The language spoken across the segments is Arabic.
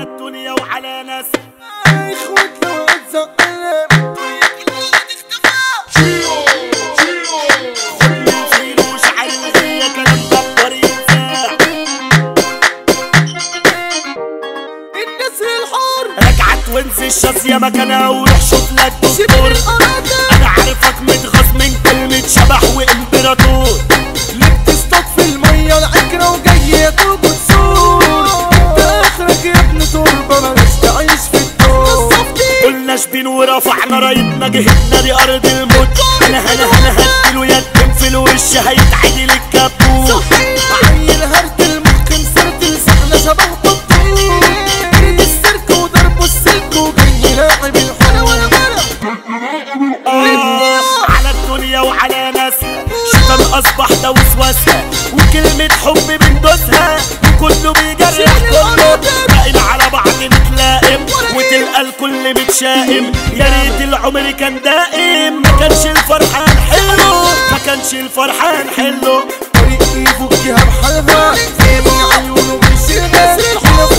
على الدنيا وعلى ناس. اخوات لو اتزقنا الدنيا كلها وانزل الشاذية مكانها وروح شوف لك دكتور. أنا عارفك متغاظ من كلمة شبح وإمبراطور. شبين ورفعنا رايتنا جهتنا دي ارض الموت. أنا أنا أنا هديله يدم في الوش هيتعدل الكابوس؟ عيل هرت المخ مسرت لسحنا شبه بطول جريت السيرك وضربوا السلك وجاي لاعب آه، على الدنيا وعلى ناسها. شيطان اصبح ده وسواسها وكلمة حب بندوسها وكله بيجرح كله باقيين على بعض نتلائم وتلقى الكل متشائم يا ريت العمر كان دائم ما كانش الفرحان حلو ما كانش الفرحان حلو طريق يفكها بحالها من عيونه بيشيلها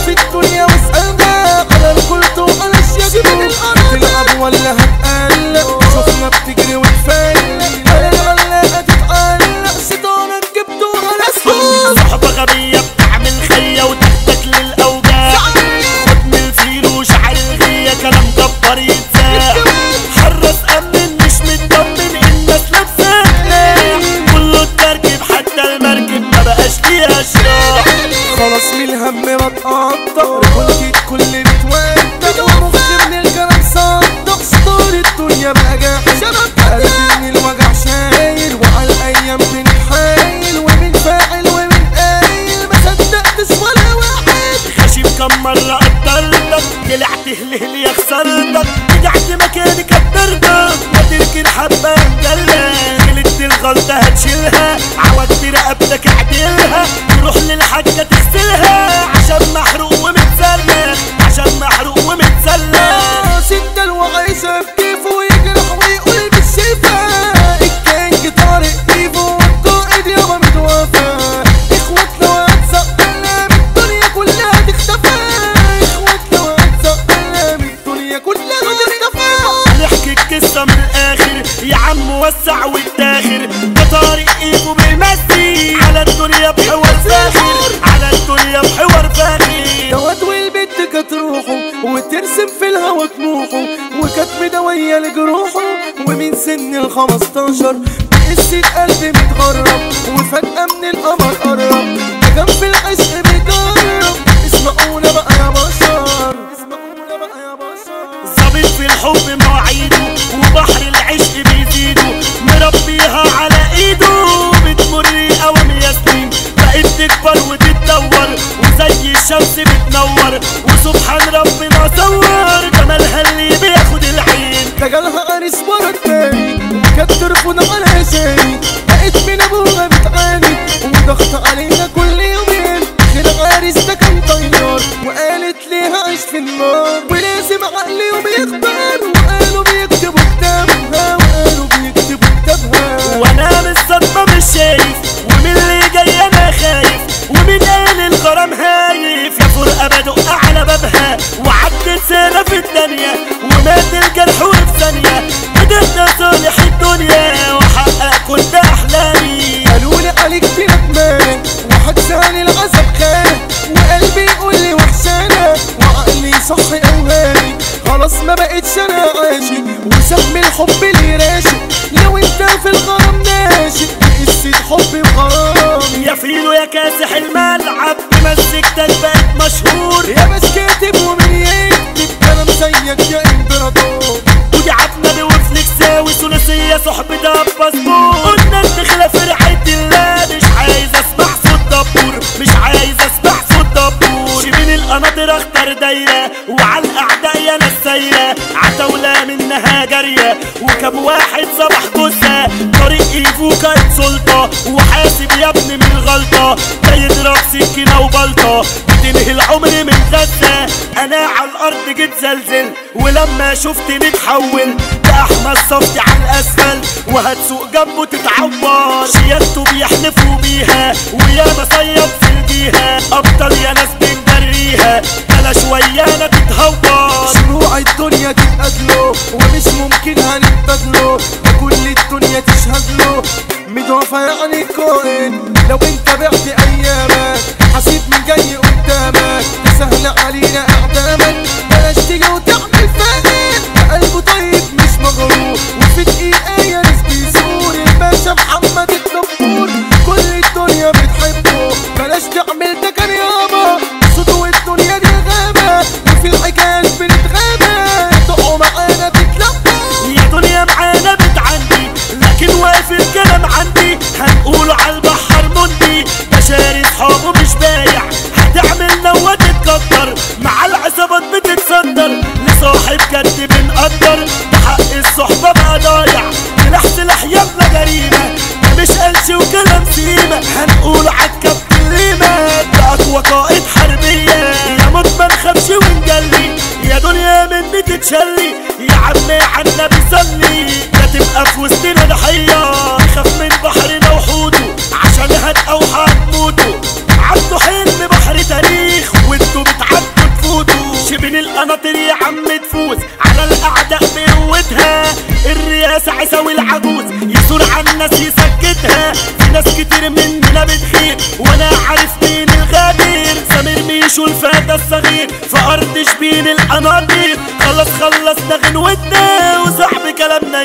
الدنيا واسألها على الكل تلعب ولا هتقلق خلاص من الهم ما تقطع رجولتي الكل بتودع ومخي من الكلام صدق. ستار الدنيا بقى جاحد قلبي من الوجع شايل وعلى الأيام بنتحايل ومن فاعل ومن قايل. ما صدقتش ولا واحد. خشيب كم مرة قدرتك طلعت هلهل يا خسرتك رجعت مكاني كبرتك ما تركن حبة غلطت الغلطة هتشيلها. رقبتك اعدلها. تروح للحاجة تغسلها. عشان محروق ومتسلخ عشان محروق ومتسلخ ستة الوعيشة بكيفه ويجرح ويقول بالشفا. الكينج طارق ايفو والقائد يابا متوفى اخوات لو هتزقنا من الدنيا كلها تختفى. اخوات لو هتزقنا من الدنيا كلها تختفى. نحكي القصة من الآخر. يا عم وسع والداخر ده طارق ايده على الدنيا بحوار فاخر على الدنيا بحوار فاخر. دوت والبنت كانت روحه وترسم في الهوا طموحه وكانت مدوية لجروحه ومن سن ال 15 بقسة قلبي متغرب وفجأة من القمر قرب في العشق بقت تكبر وتتدور وزي الشمس بتنور وسبحان ربنا صور. جمالها اللي بياخد العين. ده جالها عريس ورا التاني وكانت ترفض على بقت من ابوها بتعاني وضغط علينا ما بقتش أنا عاشق. وسهم الحب اللي راشق. لو أنت في الغرام ناشق قصة حب وغرام يا فيلو يا كاسح الملعب بمزجتك بقت مشهور. يا بس كاتب ومن يكتب. كلام زيك يا إمبراطور. ودي عبنا وفليكساوي ثلاثية صحبة ده باسبور القناطر اختار دايرة وعلى الأعداء يا ناس سايرة عتاولة منها جارية وكم واحد صبح جثة طريق ايفو كانت سلطة وحاسب يا ابني من الغلطة. ده يضرب سكينة وبلطة بتنهي العمر من غزة. أنا على الأرض جيت زلزل ولما شفتني اتحول أحمد صفتي على الأسفل وهتسوق جنبه تتعور. شيادته بيحلفوا بيها ويا مصيد في الجيهة أبطال يا ناس بنجريها بلاش ويانا تتهور. شروع الدنيا تتقدله ومش ممكن هنتبادله وكل الدنيا تشهد له مضافة يعني كون. لو انت بعت أيامك حسيب من جاي قدامك. سهل علينا يا دنيا معانا بتعندي لكن واقف الكلام عندي. هنقوله على البحر مندي. بشاري صحابه مش بايع. هتعمل نوة مع العصابات بتتصدر لصاحب جد بنقدر. ده حق الصحبة بقى ضايع سلاح سلاح يلا جريمة. مش قلش وكلام سيمة هنقول عالكابتن ليمة ده أقوى قائد حربية تتشلي يا عمي عنا بيصلي لا تبقى في وسطنا ضحية خاف من بحرنا وحوته عشان هتقوى هتموتوا عدوا حلم بحر تاريخ. وانتوا بتعدوا تفوتوا. شبين القناطر يا عم تفوز على الأعداء بقوتها الرئاسة عيساوي العجوز. يثور على الناس يسكتها ناس كتير مننا بتخير وأنا عارف مين الغدير سمير ميشو الفتى الصغير في أرض شبين القناطير خلص خلصنا غنوتنا وصاحب كلامنا